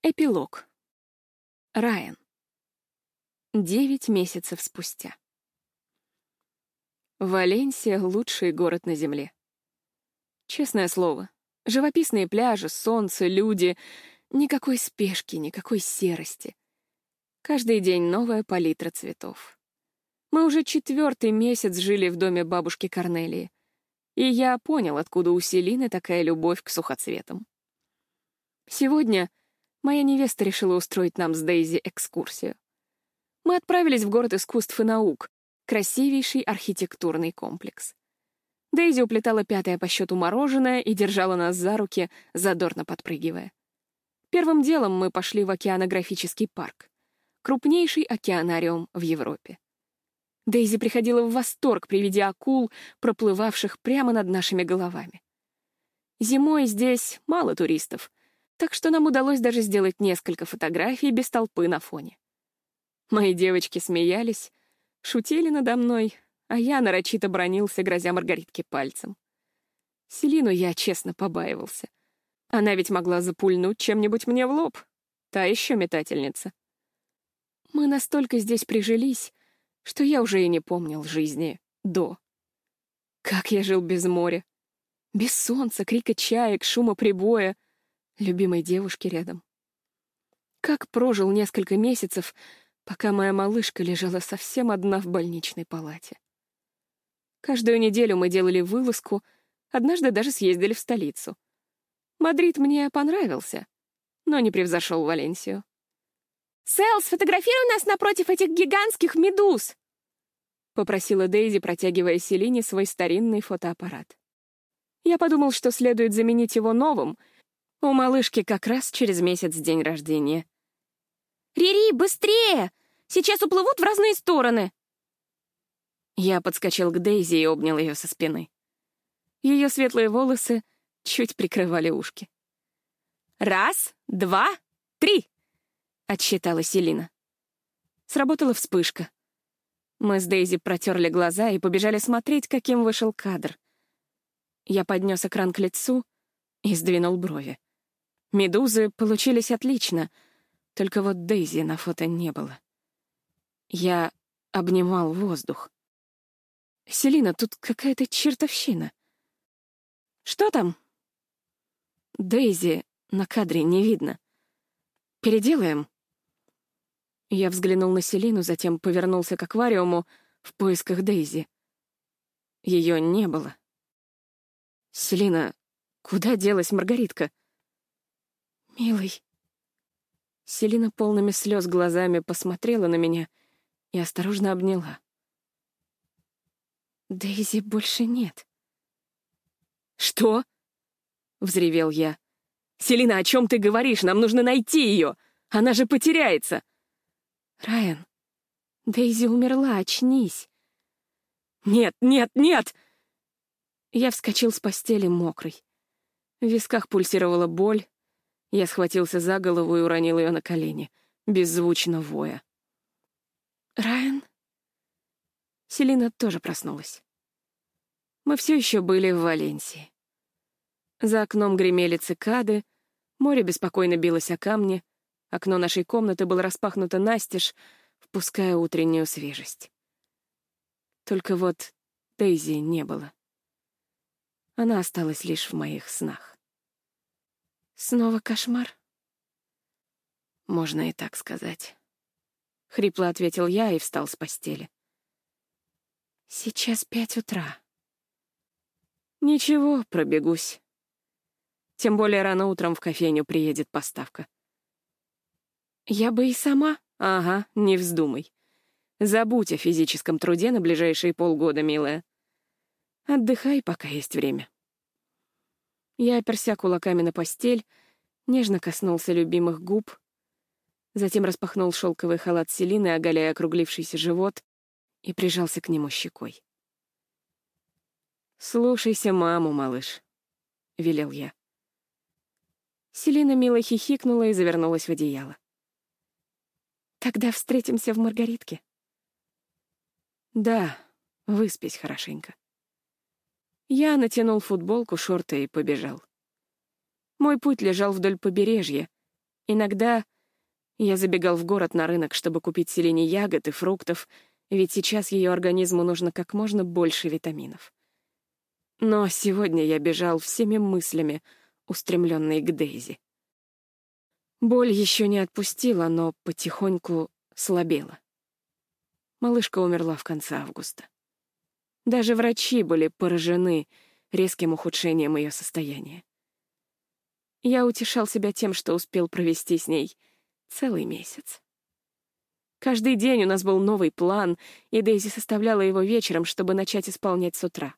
Эпилог. Райан. Девять месяцев спустя. Валенсия — лучший город на Земле. Честное слово, живописные пляжи, солнце, люди, никакой спешки, никакой серости. Каждый день новая палитра цветов. Мы уже четвертый месяц жили в доме бабушки Корнелии, и я понял, откуда у Селины такая любовь к сухоцветам. Сегодня моя невеста решила устроить нам с Дейзи экскурсию. Мы отправились в город искусств и наук, красивейший архитектурный комплекс. Дейзи уплетала пятое по счету мороженое и держала нас за руки, задорно подпрыгивая. Первым делом мы пошли в океанографический парк, крупнейший океанариум в Европе. Дейзи приходила в восторг при виде акул, проплывавших прямо над нашими головами. Зимой здесь мало туристов, так что нам удалось даже сделать несколько фотографий без толпы на фоне. Мои девочки смеялись, шутили надо мной, а я нарочито бронился, грозя Маргаритке пальцем. Селину я честно побаивался. Она ведь могла запульнуть чем-нибудь мне в лоб. Та еще метательница. Мы настолько здесь прижились, что я уже и не помнил жизни до. Как я жил без моря. Без солнца, крика чаек, шума прибоя — любимой девушки рядом. Как прожил несколько месяцев, пока моя малышка лежала совсем одна в больничной палате. Каждую неделю мы делали вылазку, однажды даже съездили в столицу. Мадрид мне понравился, но не превзошел Валенсию. «Сэл, сфотографируй нас напротив этих гигантских медуз!» — попросила Дейзи, протягивая Селине свой старинный фотоаппарат. Я подумал, что следует заменить его новым — у малышки как раз через месяц день рождения. «Рири, быстрее! Сейчас уплывут в разные стороны!» Я подскочил к Дейзи и обнял ее со спины. Ее светлые волосы чуть прикрывали ушки. «Раз, два, три!» — отсчитала Селина. Сработала вспышка. Мы с Дейзи протерли глаза и побежали смотреть, каким вышел кадр. Я поднес экран к лицу и сдвинул брови. Медузы получились отлично, только вот Дейзи на фото не было. Я обнимал воздух. «Селина, тут какая-то чертовщина». «Что там?» «Дейзи на кадре не видно. Переделаем?» Я взглянул на Селину, затем повернулся к аквариуму в поисках Дейзи. Ее не было. «Селина, куда делась Маргаритка?» «Милый». Селина полными слез глазами посмотрела на меня и осторожно обняла. «Дейзи больше нет». «Что?» — взревел я. «Селина, о чем ты говоришь? Нам нужно найти ее! Она же потеряется!» «Райан, Дейзи умерла, очнись!» «Нет, нет, нет!» Я вскочил с постели мокрый. В висках пульсировала боль, я схватился за голову и уронил ее на колени, беззвучно воя. «Райан?» Селина тоже проснулась. Мы все еще были в Валенсии. За окном гремели цикады, море беспокойно билось о камни, окно нашей комнаты было распахнуто настежь, впуская утреннюю свежесть. Только вот Дейзи не было. Она осталась лишь в моих снах. Снова кошмар? Можно и так сказать. Хрипло ответил я и встал с постели. Сейчас пять утра. Ничего, пробегусь. Тем более рано утром в кофейню приедет поставка. Я бы и сама. Ага, не вздумай. Забудь о физическом труде на ближайшие полгода, милая. Отдыхай, пока есть время. Я оперся кулаками на постель, нежно коснулся любимых губ, затем распахнул шелковый халат Селины, оголяя округлившийся живот, и прижался к нему щекой. «Слушайся маму, малыш», — велел я. Селина мило хихикнула и завернулась в одеяло. «Тогда встретимся в Маргаритке?» «Да, выспись хорошенько». Я натянул футболку, шорты и побежал. Мой путь лежал вдоль побережья, Иногда я забегал в город на рынок, чтобы купить Селине ягод и фруктов, ведь сейчас ее организму нужно как можно больше витаминов. Но сегодня я бежал всеми мыслями, устремленные к Дейзи. Боль еще не отпустила, но потихоньку слабела. Малышка умерла в конце августа. Даже врачи были поражены резким ухудшением ее состояния. Я утешал себя тем, что успел провести с ней целый месяц. Каждый день у нас был новый план, и Дейзи составляла его вечером, чтобы начать исполнять с утра.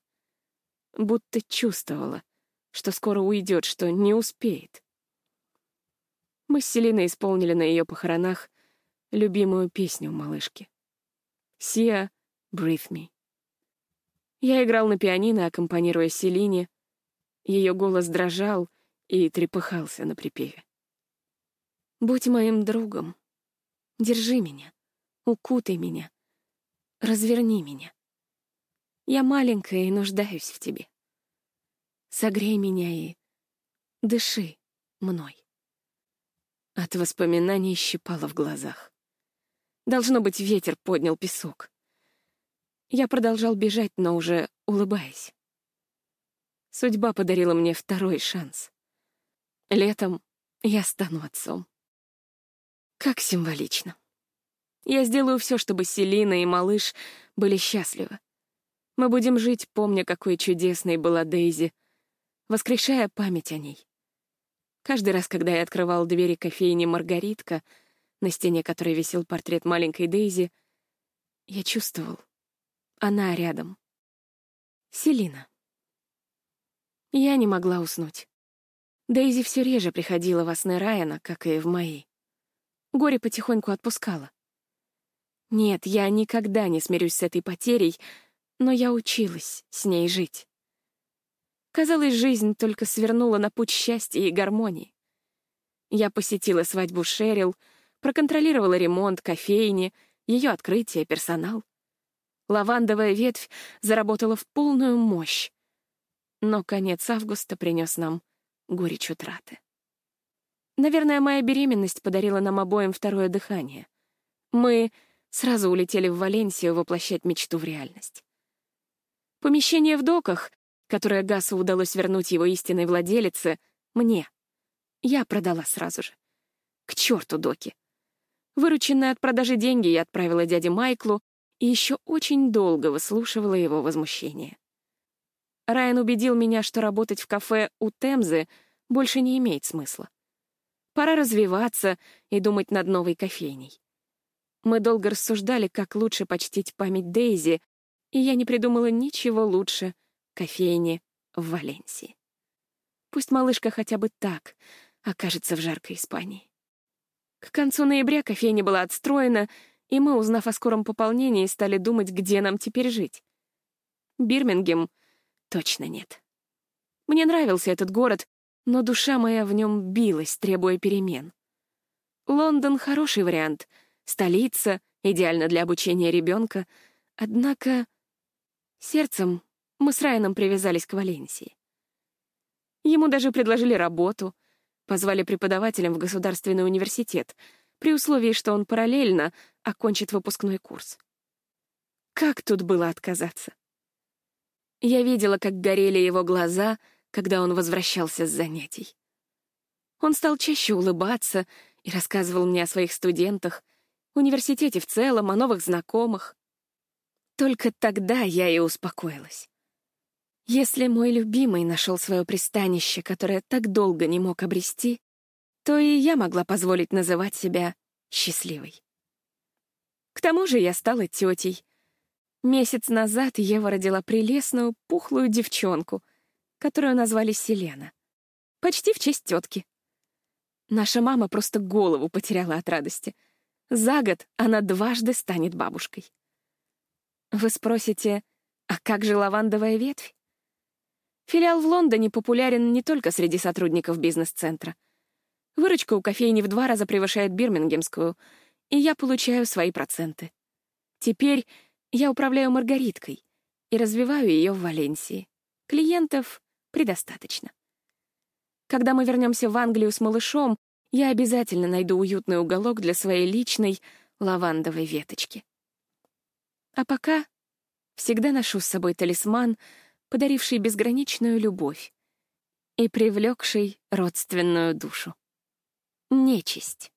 Будто чувствовала, что скоро уйдет, что не успеет. Мы с Селиной исполнили на ее похоронах любимую песню малышки. «Sia, breathe me». Я играл на пианино, аккомпанируя Селине. Ее голос дрожал и трепыхался на припеве. «Будь моим другом. Держи меня. Укутай меня. Разверни меня. Я маленькая и нуждаюсь в тебе. Согрей меня и дыши мной». От воспоминаний щипало в глазах. Должно быть, ветер поднял песок. Я продолжал бежать, но уже улыбаясь. Судьба подарила мне второй шанс. Летом я стану отцом. Как символично. Я сделаю все, чтобы Селина и малыш были счастливы. Мы будем жить, помня, какой чудесной была Дейзи, воскрешая память о ней. Каждый раз, когда я открывал двери кофейни «Маргаритка», на стене которой висел портрет маленькой Дейзи, я чувствовал, она рядом. Селина. Я не могла уснуть. Дейзи все реже приходила во сны Райана, как и в мои. Горе потихоньку отпускала. Нет, я никогда не смирюсь с этой потерей, но я училась с ней жить. Казалось, жизнь только свернула на путь счастья и гармонии. Я посетила свадьбу Шерил, проконтролировала ремонт кофейни, ее открытие, персонал. Лавандовая ветвь заработала в полную мощь. Но конец августа принес нам горечь утраты. Наверное, моя беременность подарила нам обоим второе дыхание. Мы сразу улетели в Валенсию воплощать мечту в реальность. Помещение в доках которое Гасу удалось вернуть его истинной владелице, мне. Я продала сразу же. К черту доки. Вырученные от продажи деньги я отправила дяде Майклу и еще очень долго выслушивала его возмущение. Райан убедил меня, что работать в кафе у Темзы больше не имеет смысла. Пора развиваться и думать над новой кофейней. Мы долго рассуждали, как лучше почтить память Дейзи, и я не придумала ничего лучше — кофейне в Валенсии. Пусть малышка хотя бы так окажется в жаркой Испании. К концу ноября кофейня была отстроена, и мы, узнав о скором пополнении, стали думать, где нам теперь жить. Бирмингем точно нет. Мне нравился этот город, но душа моя в нем билась, требуя перемен. Лондон — хороший вариант, столица, идеально для обучения ребенка, однако сердцем мы с Райаном привязались к Валенсии. Ему даже предложили работу, позвали преподавателем в государственный университет, при условии, что он параллельно окончит выпускной курс. Как тут было отказаться? Я видела, как горели его глаза, когда он возвращался с занятий. Он стал чаще улыбаться и рассказывал мне о своих студентах, университете в целом, о новых знакомых. Только тогда я и успокоилась. Если мой любимый нашел свое пристанище, которое так долго не мог обрести, то и я могла позволить называть себя счастливой. К тому же я стала тетей. Месяц назад Ева родила прелестную, пухлую девчонку, которую назвали Селена. Почти в честь тетки. Наша мама просто голову потеряла от радости. За год она дважды станет бабушкой. Вы спросите, а как же лавандовая ветвь? Филиал в Лондоне популярен не только среди сотрудников бизнес-центра. Выручка у кофейни в два раза превышает бирмингемскую, и я получаю свои проценты. Теперь я управляю Маргариткой и развиваю ее в Валенсии. Клиентов предостаточно. Когда мы вернемся в Англию с малышом, я обязательно найду уютный уголок для своей личной лавандовой веточки. А пока всегда ношу с собой талисман, подаривший безграничную любовь и привлекший родственную душу. Нечисть.